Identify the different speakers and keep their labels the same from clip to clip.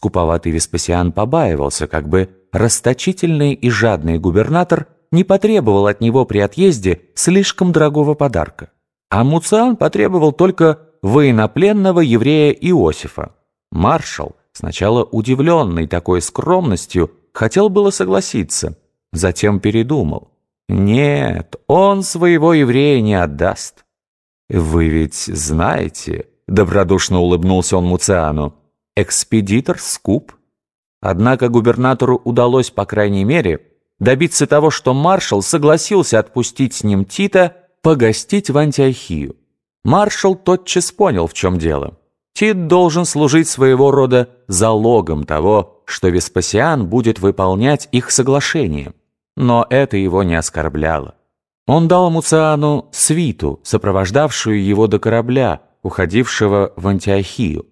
Speaker 1: Скуповатый Веспасиан побаивался, как бы расточительный и жадный губернатор не потребовал от него при отъезде слишком дорогого подарка. А Муциан потребовал только военнопленного еврея Иосифа. Маршал, сначала удивленный такой скромностью, хотел было согласиться, затем передумал. Нет, он своего еврея не отдаст. «Вы ведь знаете...» — добродушно улыбнулся он Муциану. «Экспедитор скуп». Однако губернатору удалось, по крайней мере, добиться того, что маршал согласился отпустить с ним Тита погостить в Антиохию. Маршал тотчас понял, в чем дело. Тит должен служить своего рода залогом того, что Веспасиан будет выполнять их соглашение. Но это его не оскорбляло. Он дал Муциану свиту, сопровождавшую его до корабля, уходившего в Антиохию.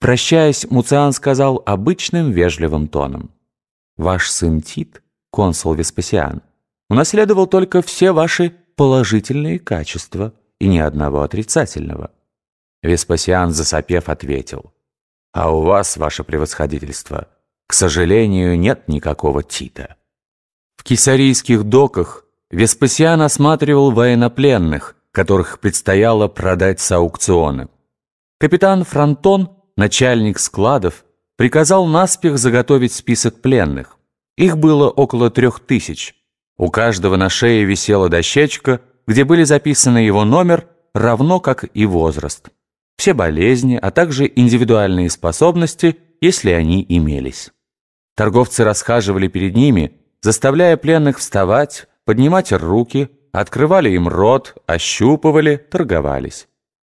Speaker 1: Прощаясь, Муциан сказал обычным вежливым тоном. «Ваш сын Тит, консул Веспасиан, унаследовал только все ваши положительные качества и ни одного отрицательного». Веспасиан, засопев, ответил. «А у вас, ваше превосходительство, к сожалению, нет никакого Тита». В кесарийских доках Веспасиан осматривал военнопленных, которых предстояло продать с аукциона. Капитан Фронтон, начальник складов, приказал наспех заготовить список пленных. Их было около трех тысяч. У каждого на шее висела дощечка, где были записаны его номер, равно как и возраст. Все болезни, а также индивидуальные способности, если они имелись. Торговцы расхаживали перед ними, заставляя пленных вставать, поднимать руки, открывали им рот, ощупывали, торговались.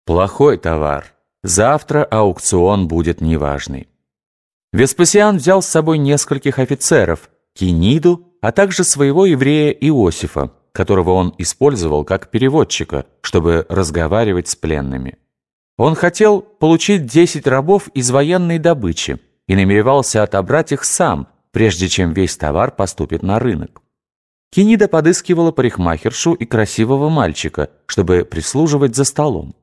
Speaker 1: Плохой товар. Завтра аукцион будет неважный. Веспасиан взял с собой нескольких офицеров, Киниду, а также своего еврея Иосифа, которого он использовал как переводчика, чтобы разговаривать с пленными. Он хотел получить 10 рабов из военной добычи и намеревался отобрать их сам, прежде чем весь товар поступит на рынок. Кенида подыскивала парикмахершу и красивого мальчика, чтобы прислуживать за столом.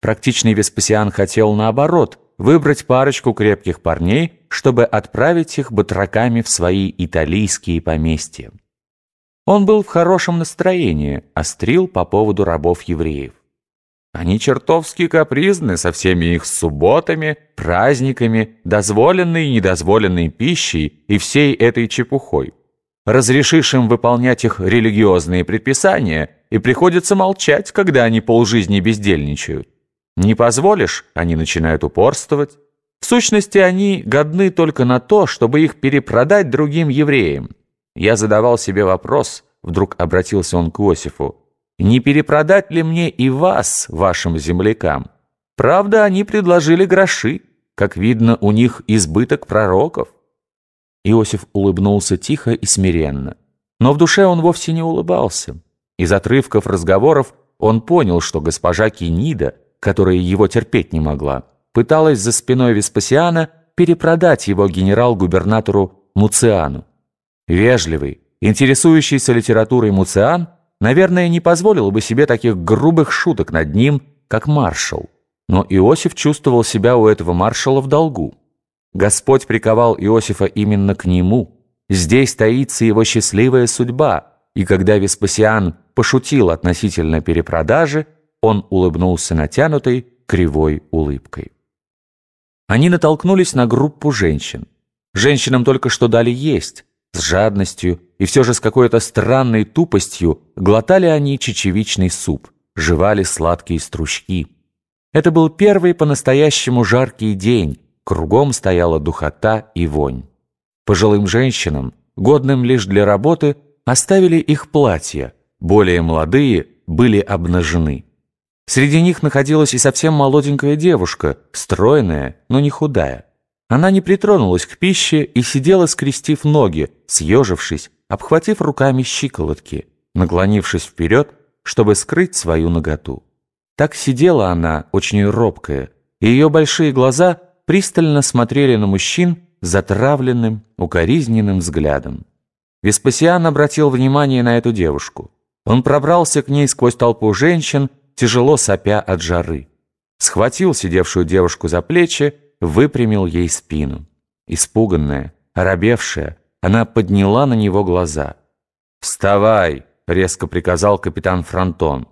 Speaker 1: Практичный Веспасиан хотел, наоборот, выбрать парочку крепких парней, чтобы отправить их батраками в свои италийские поместья. Он был в хорошем настроении, острил по поводу рабов-евреев. Они чертовски капризны со всеми их субботами, праздниками, дозволенной и недозволенной пищей и всей этой чепухой. Разрешишь им выполнять их религиозные предписания, и приходится молчать, когда они полжизни бездельничают. Не позволишь, они начинают упорствовать. В сущности, они годны только на то, чтобы их перепродать другим евреям. Я задавал себе вопрос, вдруг обратился он к Иосифу, не перепродать ли мне и вас, вашим землякам? Правда, они предложили гроши. Как видно, у них избыток пророков. Иосиф улыбнулся тихо и смиренно. Но в душе он вовсе не улыбался. Из отрывков разговоров он понял, что госпожа Кенида, которая его терпеть не могла, пыталась за спиной Веспасиана перепродать его генерал-губернатору Муциану. Вежливый, интересующийся литературой Муциан – наверное, не позволил бы себе таких грубых шуток над ним, как маршал. Но Иосиф чувствовал себя у этого маршала в долгу. Господь приковал Иосифа именно к нему. Здесь таится его счастливая судьба, и когда Веспасиан пошутил относительно перепродажи, он улыбнулся натянутой, кривой улыбкой. Они натолкнулись на группу женщин. Женщинам только что дали есть, с жадностью и все же с какой-то странной тупостью глотали они чечевичный суп, жевали сладкие стручки. Это был первый по-настоящему жаркий день, кругом стояла духота и вонь. Пожилым женщинам, годным лишь для работы, оставили их платья, более молодые были обнажены. Среди них находилась и совсем молоденькая девушка, стройная, но не худая. Она не притронулась к пище и сидела, скрестив ноги, съежившись, обхватив руками щиколотки, наклонившись вперед, чтобы скрыть свою наготу. Так сидела она, очень робкая, и ее большие глаза пристально смотрели на мужчин затравленным, укоризненным взглядом. Веспасиан обратил внимание на эту девушку. Он пробрался к ней сквозь толпу женщин, тяжело сопя от жары. Схватил сидевшую девушку за плечи, выпрямил ей спину. Испуганная, оробевшая, она подняла на него глаза. «Вставай!» — резко приказал капитан Фронтон.